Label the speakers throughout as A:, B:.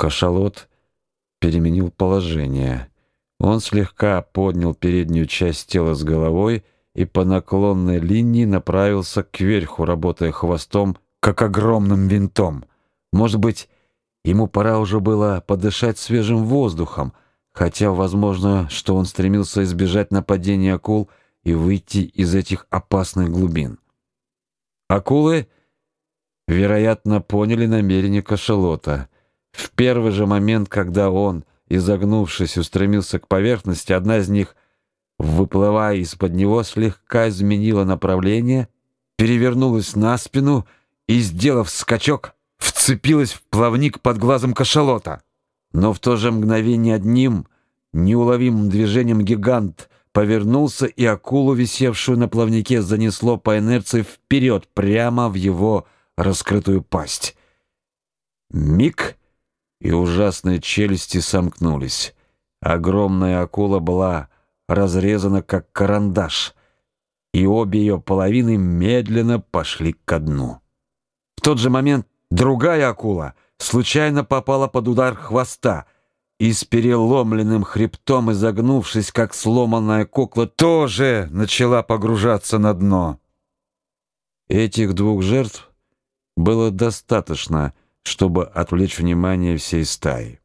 A: Кашалот переменил положение. Он слегка поднял переднюю часть тела с головой и по наклонной линии направился кверху, работая хвостом, как огромным винтом. Может быть, ему пора уже было подышать свежим воздухом, хотя возможно, что он стремился избежать нападения акул и выйти из этих опасных глубин. Акулы, вероятно, поняли намерение кашалота. В первый же момент, когда он, изогнувшись, устремился к поверхности, одна из них, выплывая из-под него, слегка изменила направление, перевернулась на спину и, сделав скачок, вцепилась в плавник под глазом кашалота. Но в то же мгновение одним неуловимым движением гигант повернулся, и акулу, висевшую на плавнике, занесло по инерции вперед, прямо в его раскрытую пасть. Миг, и ужасные челюсти сомкнулись. Огромная акула была разрезана, как карандаш, и обе ее половины медленно пошли ко дну. В тот же момент другая акула случайно попала под удар хвоста — и с переломленным хребтом, изогнувшись, как сломанная кукла, тоже начала погружаться на дно. Этих двух жертв было достаточно, чтобы отвлечь внимание всей стаи.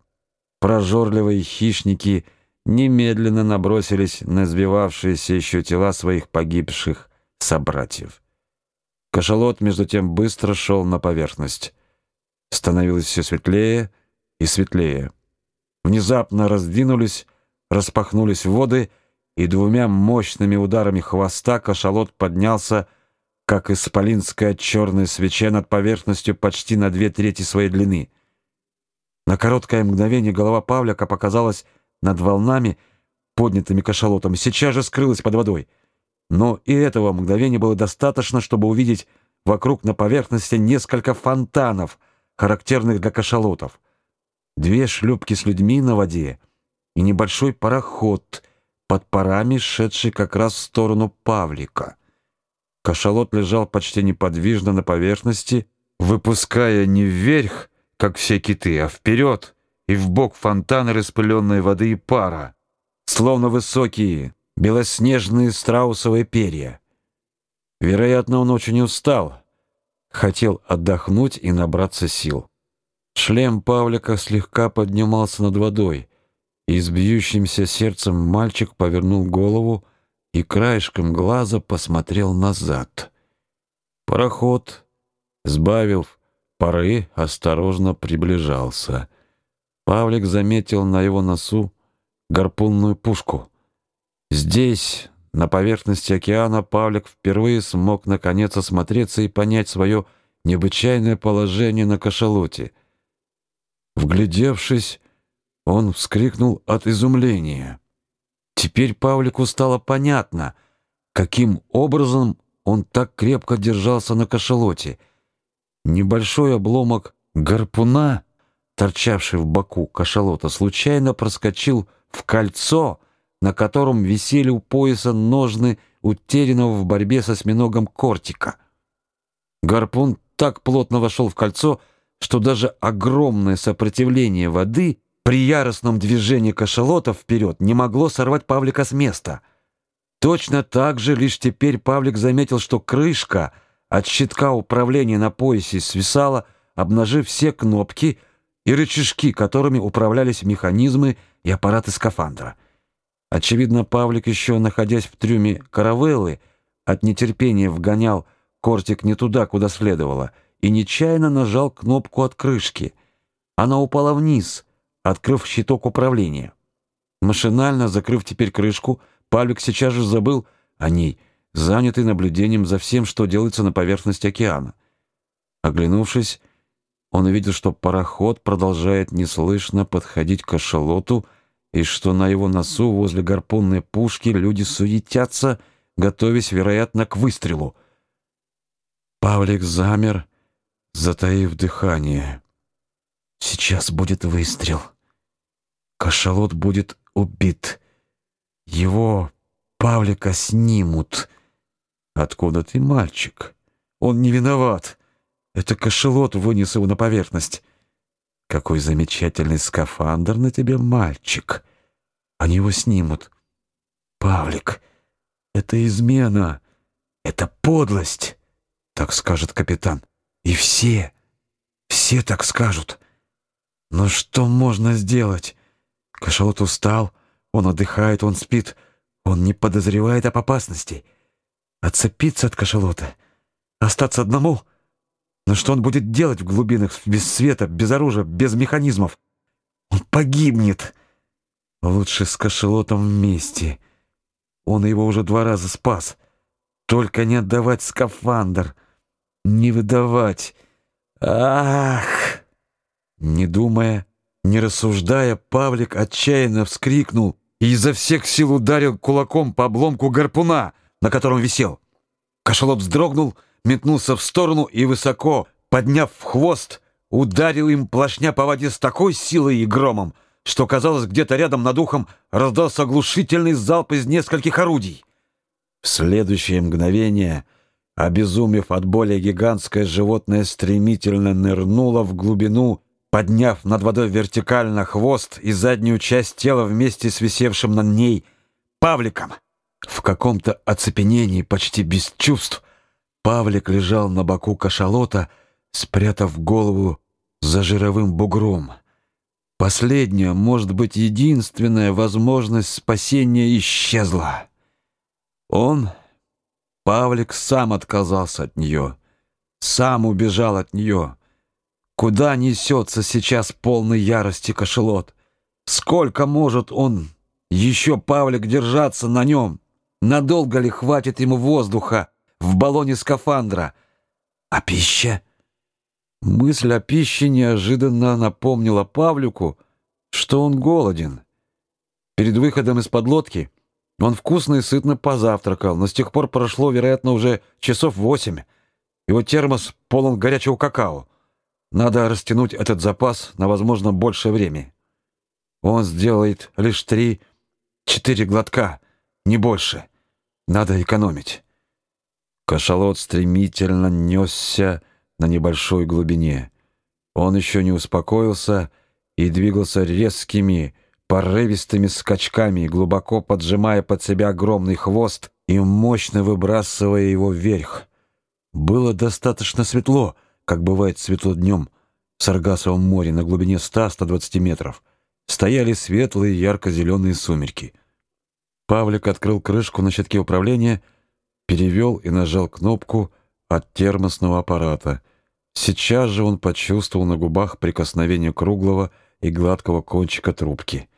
A: Прожорливые хищники немедленно набросились на сбивавшиеся еще тела своих погибших собратьев. Кашалот, между тем, быстро шел на поверхность. Становилось все светлее и светлее внезапно раздвинулись, распахнулись воды, и двумя мощными ударами хвоста кашалот поднялся, как исполинская черная свеча над поверхностью почти на две трети своей длины. На короткое мгновение голова Павлика показалась над волнами, поднятыми кашалотом, сейчас же скрылась под водой. Но и этого мгновения было достаточно, чтобы увидеть вокруг на поверхности несколько фонтанов, характерных для кашалотов две шлюпки с людьми на воде и небольшой пароход под парами, шедший как раз в сторону Павлика. Кашалот лежал почти неподвижно на поверхности, выпуская не вверх, как все киты, а вперед и в бок фонтаны распыленной воды и пара, словно высокие белоснежные страусовые перья. Вероятно, он очень устал, хотел отдохнуть и набраться сил. Шлем Павлика слегка поднимался над водой, и с бьющимся сердцем мальчик повернул голову и краешком глаза посмотрел назад. Пароход, сбавив пары, осторожно приближался. Павлик заметил на его носу гарпунную пушку. Здесь, на поверхности океана, Павлик впервые смог наконец осмотреться и понять свое необычайное положение на кашалоте — Вглядевшись, он вскрикнул от изумления. Теперь Павлику стало понятно, каким образом он так крепко держался на кашалоте. Небольшой обломок гарпуна, торчавший в боку кашалота, случайно проскочил в кольцо, на котором висели у пояса ножны утерянного в борьбе со осьминогом кортика. Гарпун так плотно вошел в кольцо, что даже огромное сопротивление воды при яростном движении кашалота вперед не могло сорвать Павлика с места. Точно так же лишь теперь Павлик заметил, что крышка от щитка управления на поясе свисала, обнажив все кнопки и рычажки, которыми управлялись механизмы и аппараты скафандра. Очевидно, Павлик еще находясь в трюме каравеллы, от нетерпения вгонял кортик не туда, куда следовало — и нечаянно нажал кнопку от крышки. Она упала вниз, открыв щиток управления. Машинально закрыв теперь крышку, Павлик сейчас же забыл о ней, занятый наблюдением за всем, что делается на поверхности океана. Оглянувшись, он увидел, что пароход продолжает неслышно подходить к кашалоту и что на его носу возле гарпунной пушки люди суетятся, готовясь, вероятно, к выстрелу. Павлик замер затаив дыхание. Сейчас будет выстрел. Кашалот будет убит. Его, Павлика, снимут. Откуда ты, мальчик? Он не виноват. Это кашалот вынес его на поверхность. какой замечательный скафандр на тебе, мальчик. Они его снимут. Павлик, это измена, это подлость, так скажет капитан. И все, все так скажут. Но что можно сделать? Кашалот устал, он отдыхает, он спит, он не подозревает об опасности. Отцепиться от кашалота, остаться одному — но что он будет делать в глубинах без света, без оружия, без механизмов? Он погибнет. Лучше с кошелотом вместе. Он его уже два раза спас. Только не отдавать скафандр. Не выдавать. Ах! Не думая, не рассуждая, Павлик отчаянно вскрикнул и изо всех сил ударил кулаком по обломку гарпуна, на котором висел. Кошелот вздрогнул метнулся в сторону и высоко, подняв хвост, ударил им плашня по воде с такой силой и громом, что, казалось, где-то рядом над ухом раздался оглушительный залп из нескольких орудий. В следующее мгновение, обезумев от боли, гигантское животное стремительно нырнуло в глубину, подняв над водой вертикально хвост и заднюю часть тела вместе с висевшим над ней Павликом. В каком-то оцепенении, почти без чувств, Павлик лежал на боку кашалота, спрятав голову за жировым бугром. Последняя, может быть, единственная возможность спасения исчезла. Он, Павлик, сам отказался от нее, сам убежал от нее. Куда несется сейчас полный ярости кошелот? Сколько может он еще, Павлик, держаться на нем? Надолго ли хватит ему воздуха? в баллоне скафандра. А пища? Мысль о пище неожиданно напомнила Павлику, что он голоден. Перед выходом из подлодки он вкусно и сытно позавтракал, но с тех пор прошло, вероятно, уже часов восемь. Его термос полон горячего какао. Надо растянуть этот запас на, возможно, большее время. Он сделает лишь три-четыре глотка, не больше. Надо экономить. Кашалот стремительно несся на небольшой глубине. Он еще не успокоился и двигался резкими, порывистыми скачками, глубоко поджимая под себя огромный хвост и мощно выбрасывая его вверх. Было достаточно светло, как бывает светло днем в Саргасовом море на глубине 100-120 метров. Стояли светлые ярко-зеленые сумерки. Павлик открыл крышку на щитке управления — перевел и нажал кнопку от термосного аппарата. Сейчас же он почувствовал на губах прикосновение круглого и гладкого кончика трубки.